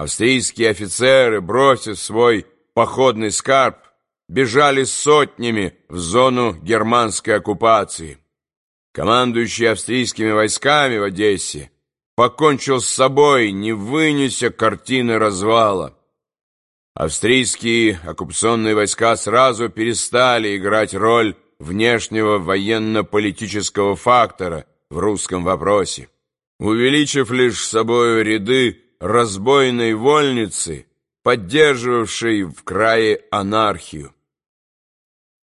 Австрийские офицеры, бросив свой походный скарб, бежали сотнями в зону германской оккупации. Командующий австрийскими войсками в Одессе покончил с собой, не вынеся картины развала. Австрийские оккупационные войска сразу перестали играть роль внешнего военно-политического фактора в русском вопросе, увеличив лишь собою ряды разбойной вольницы, поддерживавшей в крае анархию.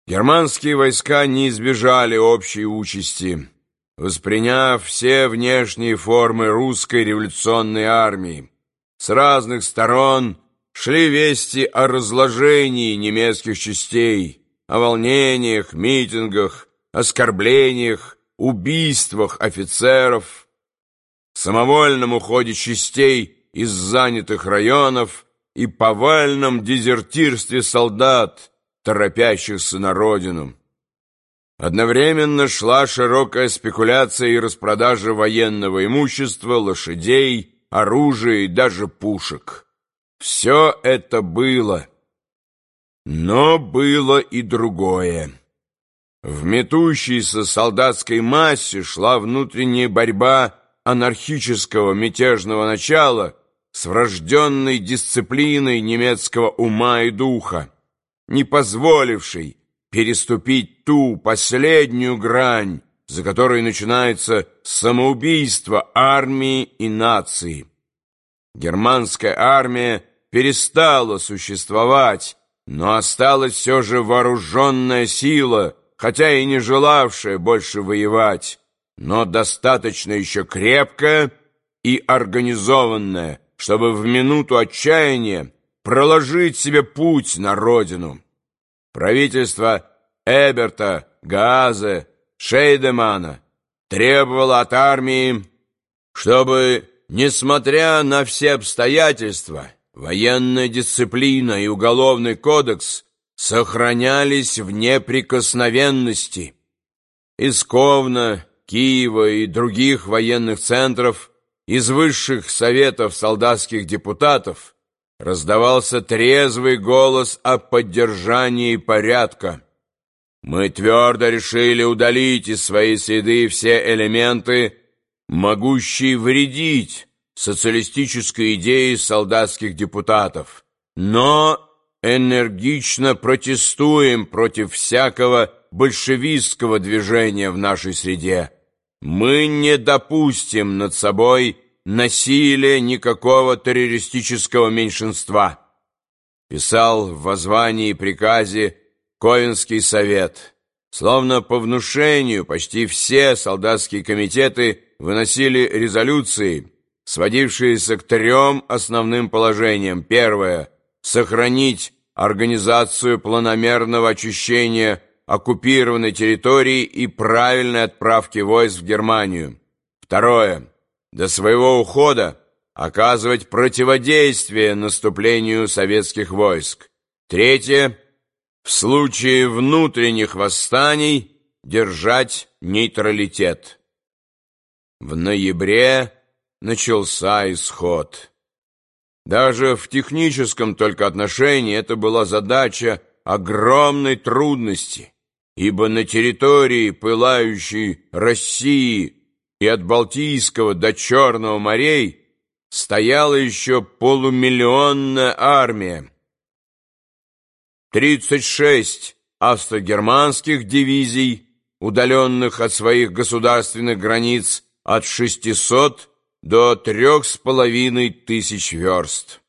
Германские войска не избежали общей участи, восприняв все внешние формы русской революционной армии. С разных сторон шли вести о разложении немецких частей, о волнениях, митингах, оскорблениях, убийствах офицеров, самовольном уходе частей из занятых районов и повальном дезертирстве солдат, торопящихся на родину. Одновременно шла широкая спекуляция и распродажа военного имущества, лошадей, оружия и даже пушек. Все это было. Но было и другое. В метущейся солдатской массе шла внутренняя борьба анархического мятежного начала с врожденной дисциплиной немецкого ума и духа не позволивший переступить ту последнюю грань, за которой начинается самоубийство армии и нации. Германская армия перестала существовать, но осталась все же вооруженная сила, хотя и не желавшая больше воевать, но достаточно еще крепкая и организованная, чтобы в минуту отчаяния проложить себе путь на родину. Правительство Эберта, Гааза, Шейдемана требовало от армии, чтобы, несмотря на все обстоятельства, военная дисциплина и уголовный кодекс сохранялись в неприкосновенности. Из Ковна, Киева и других военных центров, из высших советов солдатских депутатов – раздавался трезвый голос о поддержании порядка. Мы твердо решили удалить из своей среды все элементы, могущие вредить социалистической идее солдатских депутатов, но энергично протестуем против всякого большевистского движения в нашей среде. Мы не допустим над собой насилия никакого террористического меньшинства. Писал в воззвании и приказе Ковенский совет. Словно по внушению почти все солдатские комитеты выносили резолюции, сводившиеся к трем основным положениям. Первое – сохранить организацию планомерного очищения оккупированной территории и правильной отправки войск в Германию. Второе – до своего ухода оказывать противодействие наступлению советских войск. Третье. В случае внутренних восстаний держать нейтралитет. В ноябре начался исход. Даже в техническом только отношении это была задача огромной трудности, ибо на территории пылающей России и от Балтийского до Черного морей стояла еще полумиллионная армия. 36 австро-германских дивизий, удаленных от своих государственных границ от 600 до трех с половиной тысяч верст.